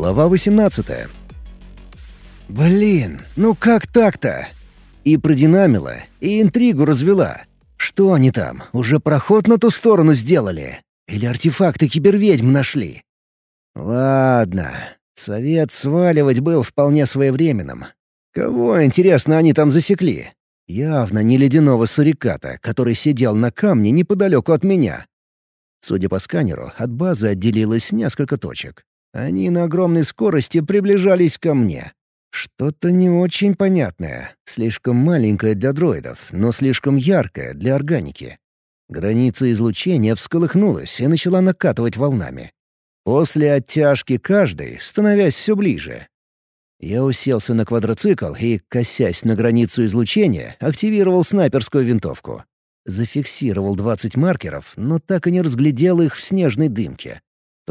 Глава 18 «Блин, ну как так-то?» И продинамила, и интригу развела. Что они там, уже проход на ту сторону сделали? Или артефакты киберведьм нашли? Ладно, совет сваливать был вполне своевременным. Кого, интересно, они там засекли? Явно не ледяного суриката, который сидел на камне неподалеку от меня. Судя по сканеру, от базы отделилось несколько точек. Они на огромной скорости приближались ко мне. Что-то не очень понятное, слишком маленькое для дроидов, но слишком яркое для органики. Граница излучения всколыхнулась и начала накатывать волнами. После оттяжки каждой, становясь все ближе. Я уселся на квадроцикл и, косясь на границу излучения, активировал снайперскую винтовку. Зафиксировал 20 маркеров, но так и не разглядел их в снежной дымке.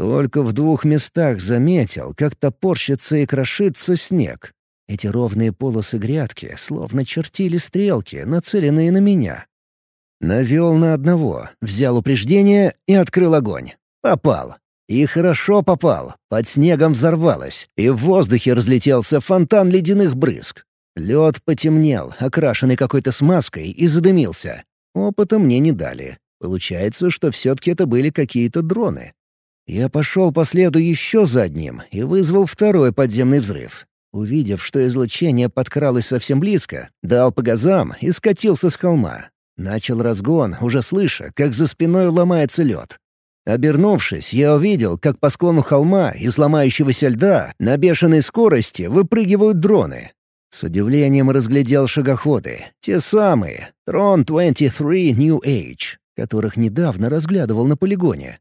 Только в двух местах заметил, как топорщится и крошится снег. Эти ровные полосы грядки словно чертили стрелки, нацеленные на меня. Навел на одного, взял упреждение и открыл огонь. Попал. И хорошо попал. Под снегом взорвалось, и в воздухе разлетелся фонтан ледяных брызг. Лед потемнел, окрашенный какой-то смазкой, и задымился. Опыта мне не дали. Получается, что все-таки это были какие-то дроны. Я пошел по следу еще за одним и вызвал второй подземный взрыв. Увидев, что излучение подкралось совсем близко, дал по газам и скатился с холма. Начал разгон, уже слыша, как за спиной ломается лед. Обернувшись, я увидел, как по склону холма из ломающегося льда на бешеной скорости выпрыгивают дроны. С удивлением разглядел шагоходы, те самые, Tron 23 New Age, которых недавно разглядывал на полигоне.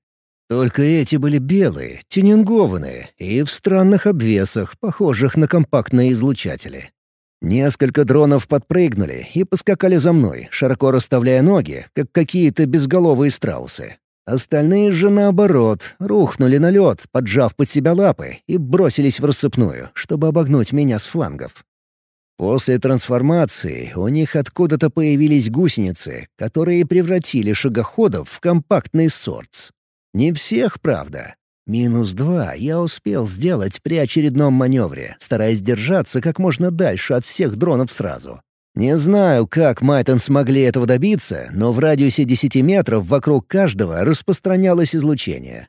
Только эти были белые, тюнингованные и в странных обвесах, похожих на компактные излучатели. Несколько дронов подпрыгнули и поскакали за мной, широко расставляя ноги, как какие-то безголовые страусы. Остальные же, наоборот, рухнули на лед, поджав под себя лапы, и бросились в рассыпную, чтобы обогнуть меня с флангов. После трансформации у них откуда-то появились гусеницы, которые превратили шагоходов в компактный сортс. Не всех, правда. Минус два я успел сделать при очередном маневре, стараясь держаться как можно дальше от всех дронов сразу. Не знаю, как Майтон смогли этого добиться, но в радиусе 10 метров вокруг каждого распространялось излучение.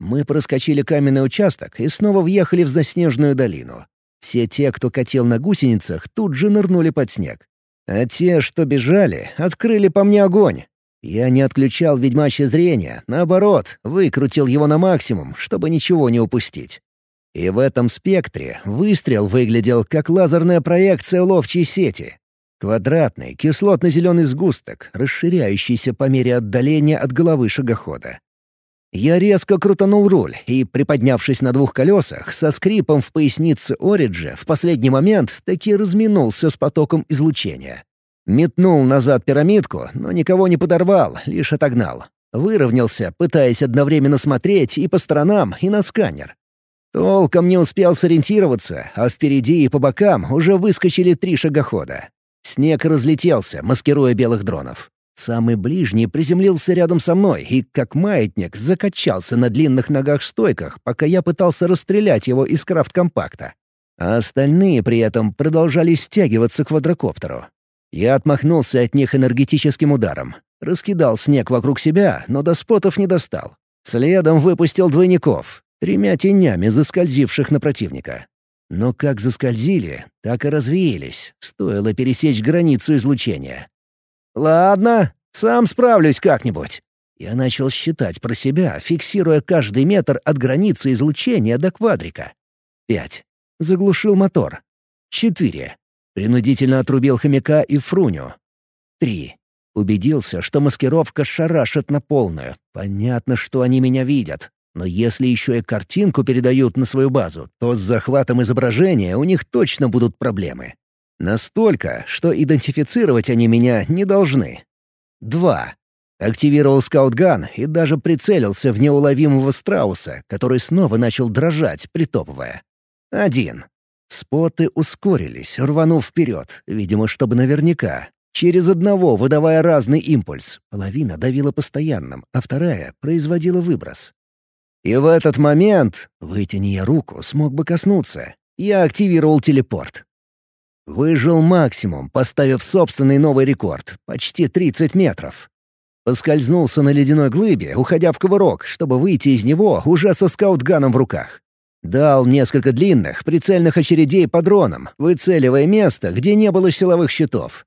Мы проскочили каменный участок и снова въехали в заснеженную долину. Все те, кто катил на гусеницах, тут же нырнули под снег. А те, что бежали, открыли по мне огонь. Я не отключал ведьмачье зрение, наоборот, выкрутил его на максимум, чтобы ничего не упустить. И в этом спектре выстрел выглядел как лазерная проекция ловчей сети. Квадратный, кислотно-зеленый сгусток, расширяющийся по мере отдаления от головы шагохода. Я резко крутанул руль и, приподнявшись на двух колесах, со скрипом в пояснице Ориджа в последний момент таки разминулся с потоком излучения. Метнул назад пирамидку, но никого не подорвал, лишь отогнал. Выровнялся, пытаясь одновременно смотреть и по сторонам, и на сканер. Толком не успел сориентироваться, а впереди и по бокам уже выскочили три шагохода. Снег разлетелся, маскируя белых дронов. Самый ближний приземлился рядом со мной и, как маятник, закачался на длинных ногах-стойках, пока я пытался расстрелять его из крафт-компакта. А остальные при этом продолжали стягиваться к квадрокоптеру. Я отмахнулся от них энергетическим ударом. Раскидал снег вокруг себя, но до спотов не достал. Следом выпустил двойников, тремя тенями заскользивших на противника. Но как заскользили, так и развеялись, стоило пересечь границу излучения. «Ладно, сам справлюсь как-нибудь». Я начал считать про себя, фиксируя каждый метр от границы излучения до квадрика. Пять. Заглушил мотор. Четыре. Принудительно отрубил хомяка и фруню. Три. Убедился, что маскировка шарашит на полную. Понятно, что они меня видят. Но если еще и картинку передают на свою базу, то с захватом изображения у них точно будут проблемы. Настолько, что идентифицировать они меня не должны. Два. Активировал скаутган и даже прицелился в неуловимого страуса, который снова начал дрожать, притопывая. Один. Споты ускорились, рванув вперед, видимо, чтобы наверняка. Через одного выдавая разный импульс. Половина давила постоянным, а вторая производила выброс. И в этот момент, вытяни я руку, смог бы коснуться, я активировал телепорт. Выжил максимум, поставив собственный новый рекорд — почти 30 метров. Поскользнулся на ледяной глыбе, уходя в ковырок, чтобы выйти из него уже со скаутганом в руках. Дал несколько длинных, прицельных очередей по дронам, выцеливая место, где не было силовых щитов.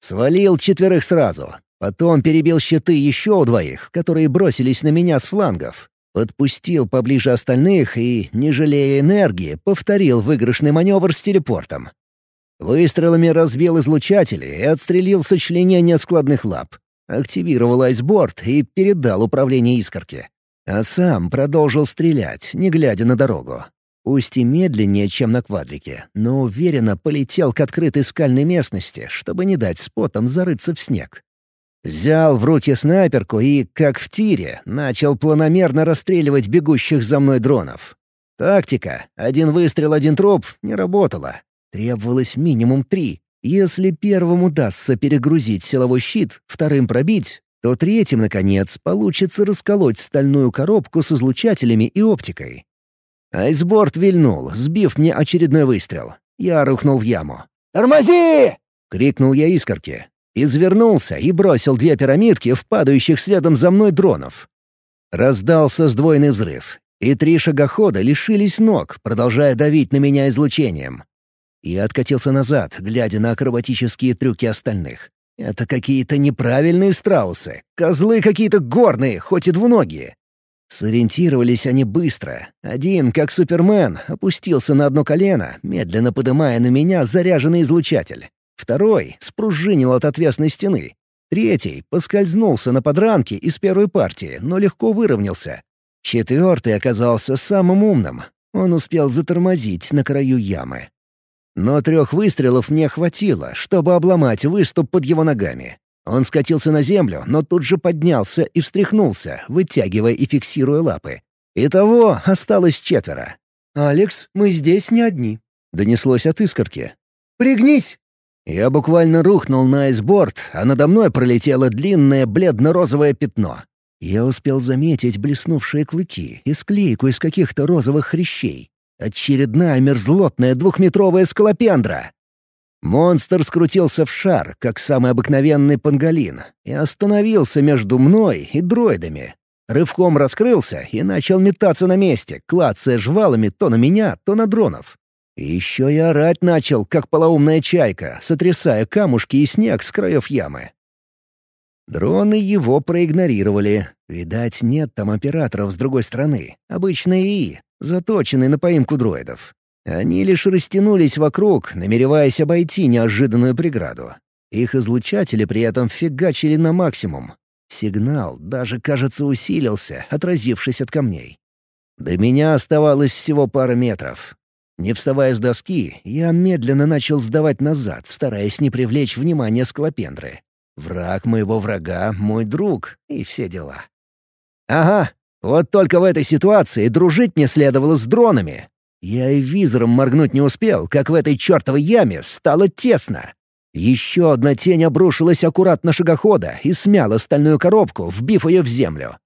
Свалил четверых сразу. Потом перебил щиты еще у двоих, которые бросились на меня с флангов. Подпустил поближе остальных и, не жалея энергии, повторил выигрышный маневр с телепортом. Выстрелами разбил излучатели и отстрелил сочленение складных лап. Активировал айсборд и передал управление искорке. А сам продолжил стрелять, не глядя на дорогу. Пусть и медленнее, чем на квадрике, но уверенно полетел к открытой скальной местности, чтобы не дать спотам зарыться в снег. Взял в руки снайперку и, как в тире, начал планомерно расстреливать бегущих за мной дронов. Тактика «один выстрел, один труп» не работала. Требовалось минимум три. Если первым удастся перегрузить силовой щит, вторым пробить, то третьим, наконец, получится расколоть стальную коробку с излучателями и оптикой. Айсборд вильнул, сбив мне очередной выстрел. Я рухнул в яму. «Тормози!» — крикнул я искорке. Извернулся и бросил две пирамидки в падающих следом за мной дронов. Раздался сдвоенный взрыв, и три шагохода лишились ног, продолжая давить на меня излучением. Я откатился назад, глядя на акробатические трюки остальных. Это какие-то неправильные страусы, козлы какие-то горные, хоть и двуногие. Сориентировались они быстро. Один, как Супермен, опустился на одно колено, медленно подымая на меня заряженный излучатель. Второй спружинил от отвесной стены. Третий поскользнулся на подранке из первой партии, но легко выровнялся. Четвертый оказался самым умным. Он успел затормозить на краю ямы. Но трех выстрелов мне хватило, чтобы обломать выступ под его ногами. Он скатился на землю, но тут же поднялся и встряхнулся, вытягивая и фиксируя лапы. Итого осталось четверо. «Алекс, мы здесь не одни», — донеслось от искорки. «Пригнись!» Я буквально рухнул на айсборд, а надо мной пролетело длинное бледно-розовое пятно. Я успел заметить блеснувшие клыки и склейку из каких-то розовых хрящей. Очередная мерзлотная двухметровая скалопендра. Монстр скрутился в шар, как самый обыкновенный панголин, и остановился между мной и дроидами. Рывком раскрылся и начал метаться на месте, клацая жвалами то на меня, то на дронов. И еще и орать начал, как полоумная чайка, сотрясая камушки и снег с краев ямы. Дроны его проигнорировали. Видать, нет там операторов с другой стороны. Обычные ИИ, заточенный на поимку дроидов. Они лишь растянулись вокруг, намереваясь обойти неожиданную преграду. Их излучатели при этом фигачили на максимум. Сигнал даже, кажется, усилился, отразившись от камней. До меня оставалось всего пара метров. Не вставая с доски, я медленно начал сдавать назад, стараясь не привлечь внимание скалопендры. Враг моего врага — мой друг, и все дела. Ага, вот только в этой ситуации дружить мне следовало с дронами. Я и визором моргнуть не успел, как в этой чертовой яме стало тесно. Еще одна тень обрушилась аккуратно шагохода и смяла стальную коробку, вбив ее в землю.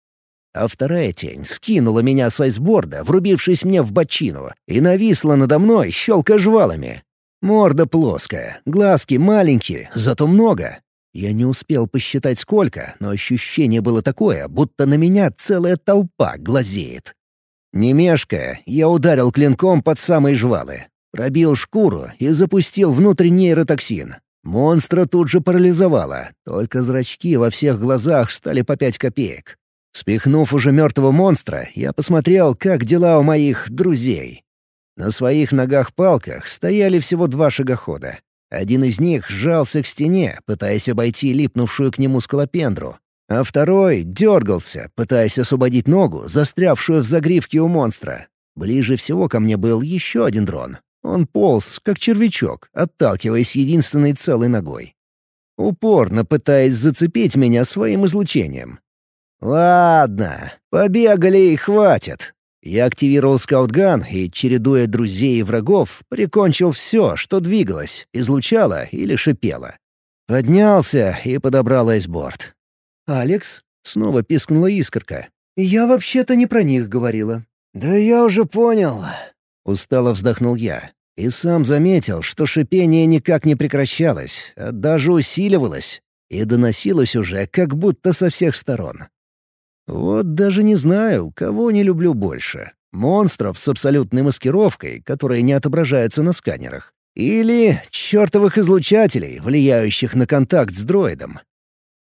А вторая тень скинула меня с айсборда, врубившись мне в бочину, и нависла надо мной, щелкая жвалами. Морда плоская, глазки маленькие, зато много. Я не успел посчитать сколько, но ощущение было такое, будто на меня целая толпа глазеет. Не мешкая, я ударил клинком под самые жвалы. Пробил шкуру и запустил внутрь нейротоксин. Монстра тут же парализовало, только зрачки во всех глазах стали по пять копеек. Спихнув уже мертвого монстра, я посмотрел, как дела у моих друзей. На своих ногах-палках стояли всего два шагохода. Один из них сжался к стене, пытаясь обойти липнувшую к нему скалопендру, а второй дергался, пытаясь освободить ногу, застрявшую в загривке у монстра. Ближе всего ко мне был еще один дрон. Он полз, как червячок, отталкиваясь единственной целой ногой. Упорно пытаясь зацепить меня своим излучением. «Ладно, побегали и хватит. Я активировал скаутган и, чередуя друзей и врагов, прикончил все, что двигалось, излучало или шипело. Поднялся и подобрал айсборд. «Алекс?» — снова пискнула искорка. «Я вообще-то не про них говорила». «Да я уже понял», — устало вздохнул я. И сам заметил, что шипение никак не прекращалось, а даже усиливалось, и доносилось уже как будто со всех сторон. Вот даже не знаю, кого не люблю больше. Монстров с абсолютной маскировкой, которые не отображаются на сканерах. Или чертовых излучателей, влияющих на контакт с дроидом.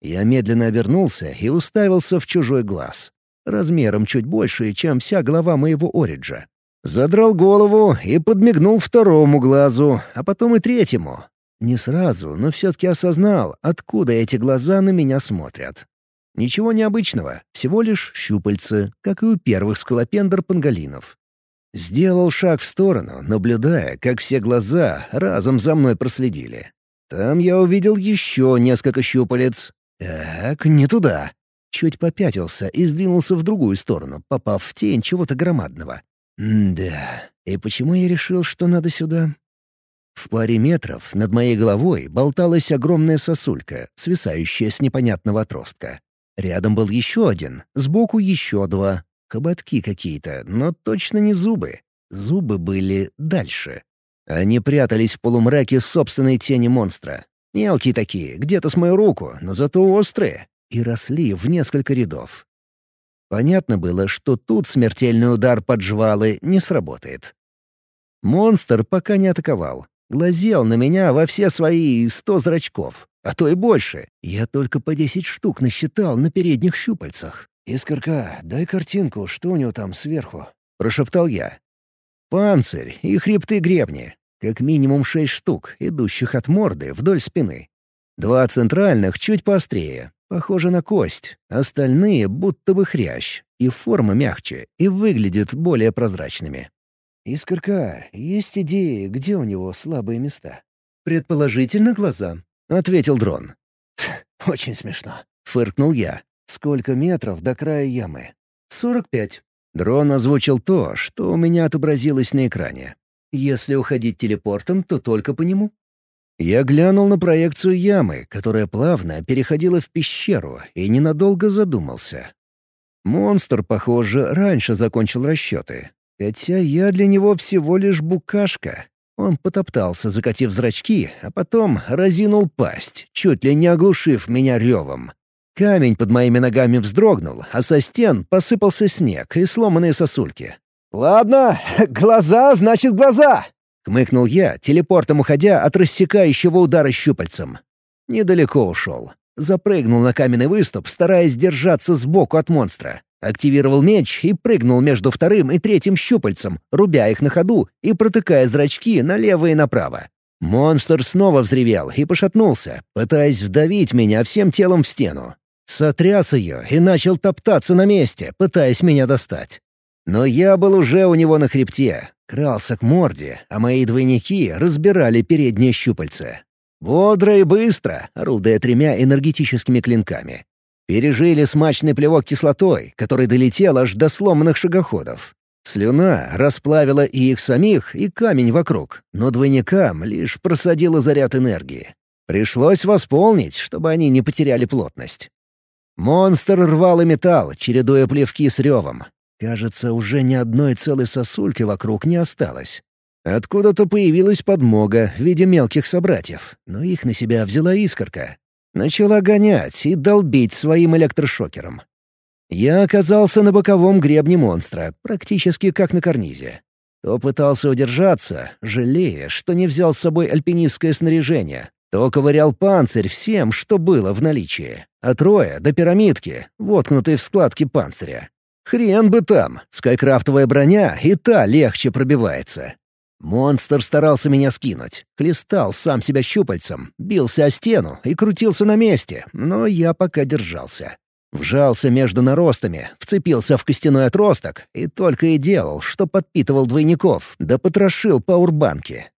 Я медленно обернулся и уставился в чужой глаз. Размером чуть больше, чем вся голова моего Ориджа. Задрал голову и подмигнул второму глазу, а потом и третьему. Не сразу, но все-таки осознал, откуда эти глаза на меня смотрят. Ничего необычного, всего лишь щупальца, как и у первых скалопендр-панголинов. Сделал шаг в сторону, наблюдая, как все глаза разом за мной проследили. Там я увидел еще несколько щупалец. Так, не туда. Чуть попятился и сдвинулся в другую сторону, попав в тень чего-то громадного. М-да, и почему я решил, что надо сюда? В паре метров над моей головой болталась огромная сосулька, свисающая с непонятного отростка. Рядом был еще один, сбоку еще два. Хоботки какие-то, но точно не зубы. Зубы были дальше. Они прятались в полумраке собственной тени монстра. Мелкие такие, где-то с мою руку, но зато острые. И росли в несколько рядов. Понятно было, что тут смертельный удар под жвалы не сработает. Монстр пока не атаковал. Глазел на меня во все свои сто зрачков, а то и больше. Я только по десять штук насчитал на передних щупальцах. «Искорка, дай картинку, что у него там сверху?» — прошептал я. «Панцирь и хребты гребни. Как минимум шесть штук, идущих от морды вдоль спины. Два центральных чуть поострее, Похоже на кость. Остальные будто бы хрящ. И форма мягче, и выглядят более прозрачными. «Искорка, есть идеи, где у него слабые места?» «Предположительно, глаза», — ответил дрон. «Очень смешно», — фыркнул я. «Сколько метров до края ямы?» «Сорок пять». Дрон озвучил то, что у меня отобразилось на экране. «Если уходить телепортом, то только по нему». Я глянул на проекцию ямы, которая плавно переходила в пещеру, и ненадолго задумался. Монстр, похоже, раньше закончил расчеты. Хотя я для него всего лишь букашка. Он потоптался, закатив зрачки, а потом разинул пасть, чуть ли не оглушив меня ревом. Камень под моими ногами вздрогнул, а со стен посыпался снег и сломанные сосульки. «Ладно, глаза значит глаза!» Хмыкнул я, телепортом уходя от рассекающего удара щупальцем. Недалеко ушел. Запрыгнул на каменный выступ, стараясь держаться сбоку от монстра. Активировал меч и прыгнул между вторым и третьим щупальцем, рубя их на ходу и протыкая зрачки налево и направо. Монстр снова взревел и пошатнулся, пытаясь вдавить меня всем телом в стену. Сотряс ее и начал топтаться на месте, пытаясь меня достать. Но я был уже у него на хребте, крался к морде, а мои двойники разбирали передние щупальца. Бодро и быстро, орудуя тремя энергетическими клинками. Пережили смачный плевок кислотой, который долетел аж до сломанных шагоходов. Слюна расплавила и их самих, и камень вокруг, но двойникам лишь просадила заряд энергии. Пришлось восполнить, чтобы они не потеряли плотность. Монстр рвал и металл, чередуя плевки с ревом, Кажется, уже ни одной целой сосульки вокруг не осталось. Откуда-то появилась подмога в виде мелких собратьев, но их на себя взяла искорка. Начала гонять и долбить своим электрошокером. Я оказался на боковом гребне монстра, практически как на карнизе. То пытался удержаться, жалея, что не взял с собой альпинистское снаряжение, то ковырял панцирь всем, что было в наличии. От роя до пирамидки, воткнутой в складки панциря. Хрен бы там, скайкрафтовая броня и та легче пробивается. Монстр старался меня скинуть, хлестал сам себя щупальцем, бился о стену и крутился на месте, но я пока держался. Вжался между наростами, вцепился в костяной отросток и только и делал, что подпитывал двойников, да потрошил пауэрбанки.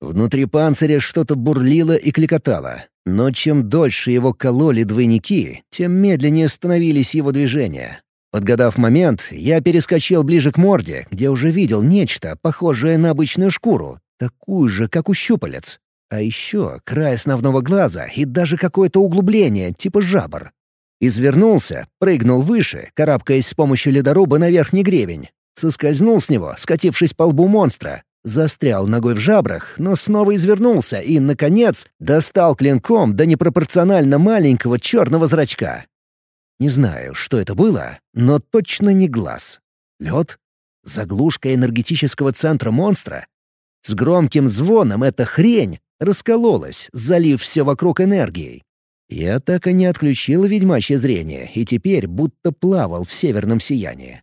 Внутри панциря что-то бурлило и кликотало, но чем дольше его кололи двойники, тем медленнее становились его движения, Подгадав момент, я перескочил ближе к морде, где уже видел нечто, похожее на обычную шкуру, такую же, как у щупалец. А еще край основного глаза и даже какое-то углубление, типа жабр. Извернулся, прыгнул выше, карабкаясь с помощью ледоруба на верхний гребень. Соскользнул с него, скатившись по лбу монстра. Застрял ногой в жабрах, но снова извернулся и, наконец, достал клинком до непропорционально маленького черного зрачка. Не знаю, что это было, но точно не глаз. Лед? Заглушка энергетического центра монстра? С громким звоном эта хрень раскололась, залив все вокруг энергией. Я так и не отключил ведьмачье зрение и теперь будто плавал в северном сиянии.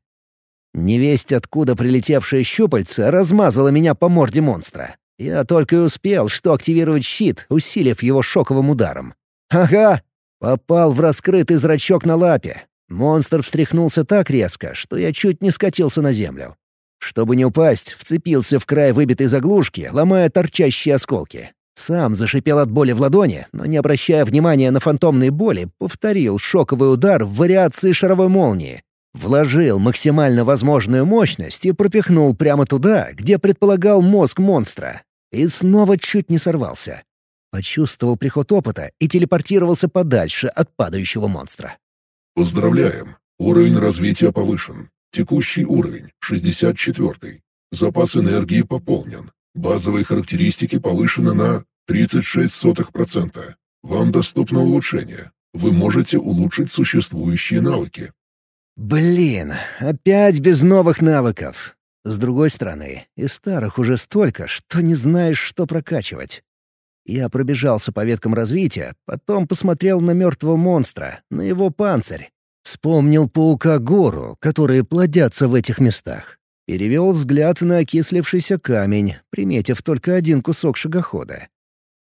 Невесть, откуда прилетевшая щупальца, размазала меня по морде монстра. Я только и успел, что активировать щит, усилив его шоковым ударом. Ага! Попал в раскрытый зрачок на лапе. Монстр встряхнулся так резко, что я чуть не скатился на землю. Чтобы не упасть, вцепился в край выбитой заглушки, ломая торчащие осколки. Сам зашипел от боли в ладони, но, не обращая внимания на фантомные боли, повторил шоковый удар в вариации шаровой молнии. Вложил максимально возможную мощность и пропихнул прямо туда, где предполагал мозг монстра. И снова чуть не сорвался. Почувствовал приход опыта и телепортировался подальше от падающего монстра. Поздравляем! Уровень развития повышен. Текущий уровень — 64. Запас энергии пополнен. Базовые характеристики повышены на 36%. Вам доступно улучшение. Вы можете улучшить существующие навыки. Блин, опять без новых навыков. С другой стороны, и старых уже столько, что не знаешь, что прокачивать. Я пробежался по веткам развития, потом посмотрел на мертвого монстра, на его панцирь. Вспомнил паука-гору, которые плодятся в этих местах. Перевел взгляд на окислившийся камень, приметив только один кусок шагохода.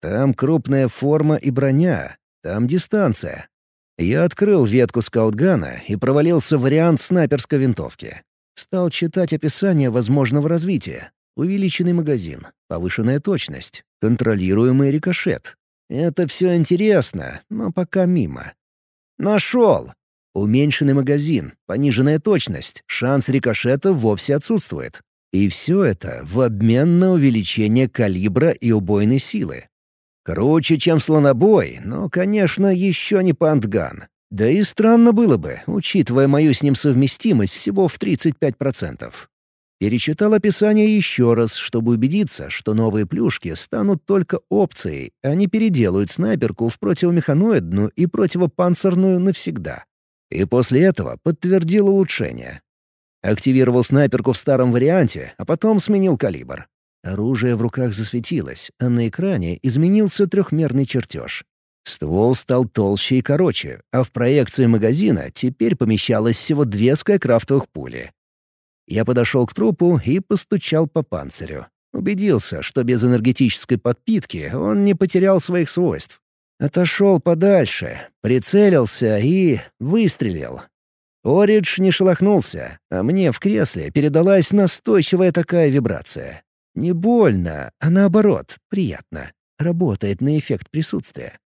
Там крупная форма и броня, там дистанция. Я открыл ветку скаутгана и провалился вариант снайперской винтовки. Стал читать описание возможного развития. Увеличенный магазин, повышенная точность, контролируемый рикошет. Это все интересно, но пока мимо. Нашел! Уменьшенный магазин, пониженная точность, шанс рикошета вовсе отсутствует. И все это в обмен на увеличение калибра и убойной силы. Круче, чем слонобой, но, конечно, еще не пантган. Да и странно было бы, учитывая мою с ним совместимость всего в 35%. Перечитал описание еще раз, чтобы убедиться, что новые плюшки станут только опцией, а не переделают снайперку в противомеханоидную и противопанцирную навсегда. И после этого подтвердил улучшение. Активировал снайперку в старом варианте, а потом сменил калибр. Оружие в руках засветилось, а на экране изменился трехмерный чертеж. Ствол стал толще и короче, а в проекции магазина теперь помещалось всего две скайкрафтовых пули. Я подошел к трупу и постучал по панцирю. Убедился, что без энергетической подпитки он не потерял своих свойств. Отошел подальше, прицелился и выстрелил. Оридж не шелохнулся, а мне в кресле передалась настойчивая такая вибрация. Не больно, а наоборот, приятно. Работает на эффект присутствия.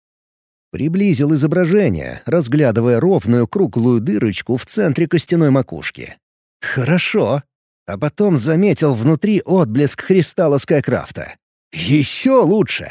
Приблизил изображение, разглядывая ровную круглую дырочку в центре костяной макушки. Хорошо. А потом заметил внутри отблеск кристалла Скайкрафта. Еще лучше.